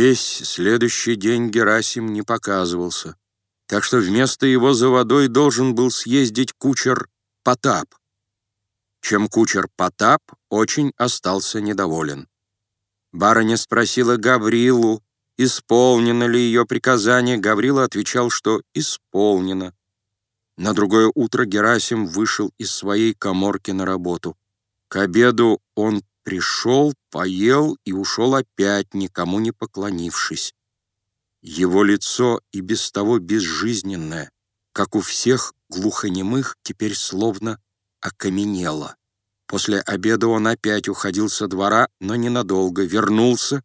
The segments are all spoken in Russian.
Весь следующий день Герасим не показывался, так что вместо его за водой должен был съездить кучер Потап. Чем кучер Потап очень остался недоволен. Барыня спросила Гаврилу, исполнено ли ее приказание. Гаврила отвечал, что исполнено. На другое утро Герасим вышел из своей коморки на работу. К обеду он пришел, поел и ушел опять, никому не поклонившись. Его лицо и без того безжизненное, как у всех глухонемых, теперь словно окаменело. После обеда он опять уходил со двора, но ненадолго, вернулся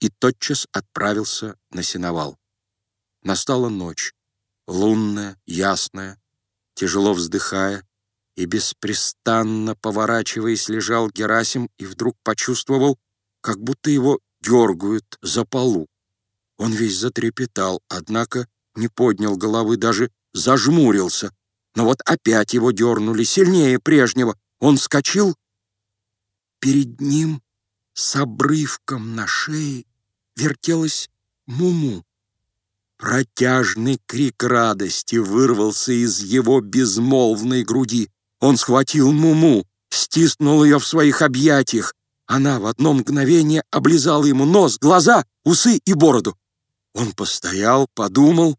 и тотчас отправился на сеновал. Настала ночь, лунная, ясная, тяжело вздыхая, и беспрестанно поворачиваясь лежал Герасим и вдруг почувствовал, как будто его дергают за полу. Он весь затрепетал, однако не поднял головы, даже зажмурился. Но вот опять его дернули сильнее прежнего — он вскочил. Перед ним с обрывком на шее вертелась Муму. Протяжный крик радости вырвался из его безмолвной груди. Он схватил Муму, стиснул ее в своих объятиях. Она в одно мгновение облизала ему нос, глаза, усы и бороду. Он постоял, подумал,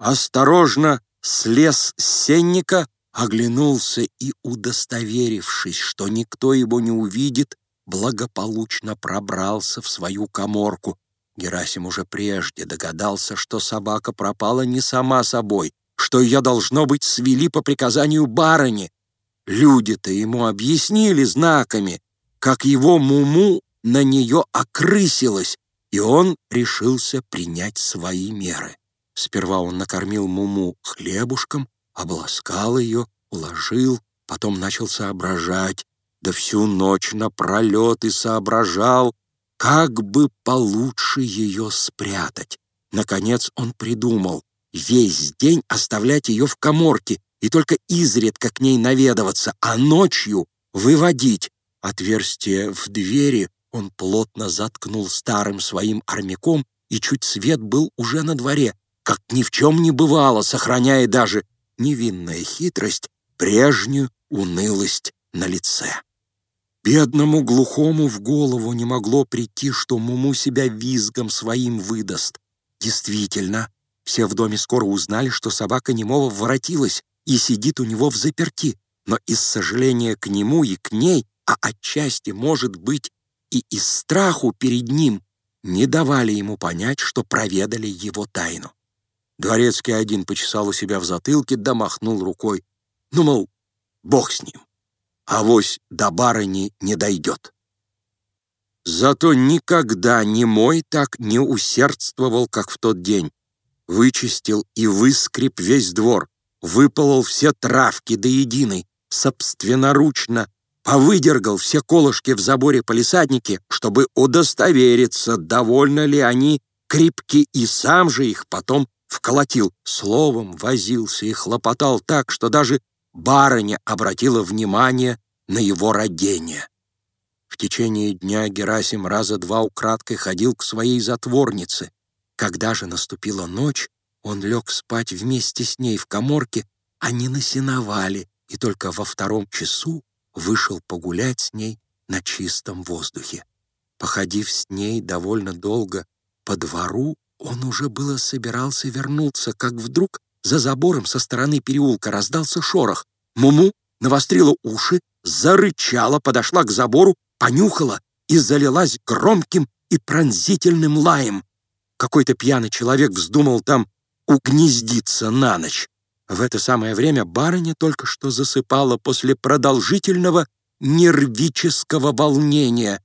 осторожно слез с сенника, оглянулся и, удостоверившись, что никто его не увидит, благополучно пробрался в свою коморку. Герасим уже прежде догадался, что собака пропала не сама собой, что ее, должно быть, свели по приказанию барыни. Люди-то ему объяснили знаками, как его муму на нее окрысилась, и он решился принять свои меры. Сперва он накормил муму хлебушком, обласкал ее, уложил, потом начал соображать, да всю ночь напролет и соображал, как бы получше ее спрятать. Наконец он придумал весь день оставлять ее в коморке и только изредка к ней наведываться, а ночью выводить. Отверстие в двери он плотно заткнул старым своим армяком, и чуть свет был уже на дворе, как ни в чем не бывало, сохраняя даже невинная хитрость, прежнюю унылость на лице. Бедному глухому в голову не могло прийти, что Муму себя визгом своим выдаст. Действительно, все в доме скоро узнали, что собака немого воротилась и сидит у него в заперти, но из сожаления к нему и к ней, а отчасти, может быть, и из страху перед ним, не давали ему понять, что проведали его тайну. Дворецкий один почесал у себя в затылке, да рукой. Ну, мол, бог с ним. Авось до барыни не дойдет. Зато никогда ни мой так не усердствовал, как в тот день. Вычистил и выскреб весь двор, выполол все травки до единой, собственноручно повыдергал все колышки в заборе полисадники, чтобы удостовериться, довольно ли они крепки, и сам же их потом вколотил, словом возился и хлопотал так, что даже барыня обратила внимание на его родение. В течение дня Герасим раза два украдкой ходил к своей затворнице. Когда же наступила ночь, он лег спать вместе с ней в коморке, они насиновали, и только во втором часу вышел погулять с ней на чистом воздухе. Походив с ней довольно долго по двору, он уже было собирался вернуться, как вдруг за забором со стороны переулка раздался шорох. Муму навострила уши, зарычала, подошла к забору, понюхала и залилась громким и пронзительным лаем. Какой-то пьяный человек вздумал там угнездиться на ночь. В это самое время барыня только что засыпала после продолжительного нервического волнения.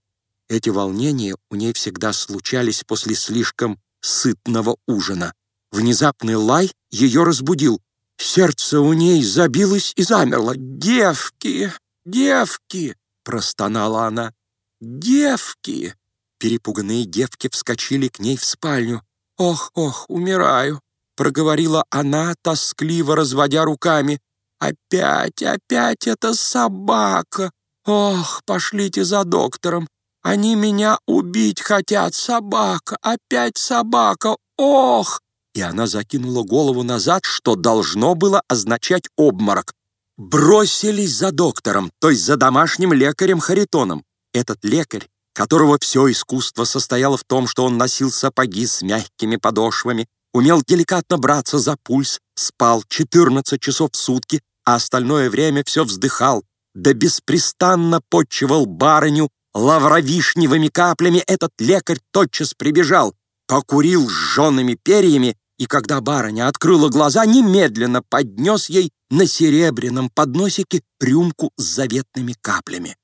Эти волнения у ней всегда случались после слишком сытного ужина. Внезапный лай ее разбудил. Сердце у ней забилось и замерло. «Девки! Девки!» — простонала она. «Девки!» Перепуганные девки вскочили к ней в спальню. «Ох, ох, умираю!» — проговорила она, тоскливо разводя руками. «Опять, опять эта собака! Ох, пошлите за доктором! Они меня убить хотят, собака, опять собака, ох!» И она закинула голову назад, что должно было означать обморок. Бросились за доктором, то есть за домашним лекарем Харитоном. Этот лекарь, которого все искусство состояло в том, что он носил сапоги с мягкими подошвами, умел деликатно браться за пульс, спал 14 часов в сутки, а остальное время все вздыхал, да беспрестанно подчевал барыню лавровишневыми каплями, этот лекарь тотчас прибежал, покурил сжженными перьями, и когда барыня открыла глаза, немедленно поднес ей на серебряном подносике рюмку с заветными каплями.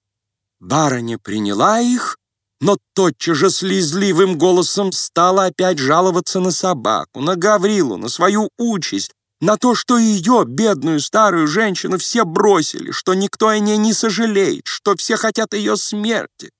Барыня приняла их, но тотчас же слезливым голосом стала опять жаловаться на собаку, на Гаврилу, на свою участь, на то, что ее, бедную старую женщину, все бросили, что никто о ней не сожалеет, что все хотят ее смерти.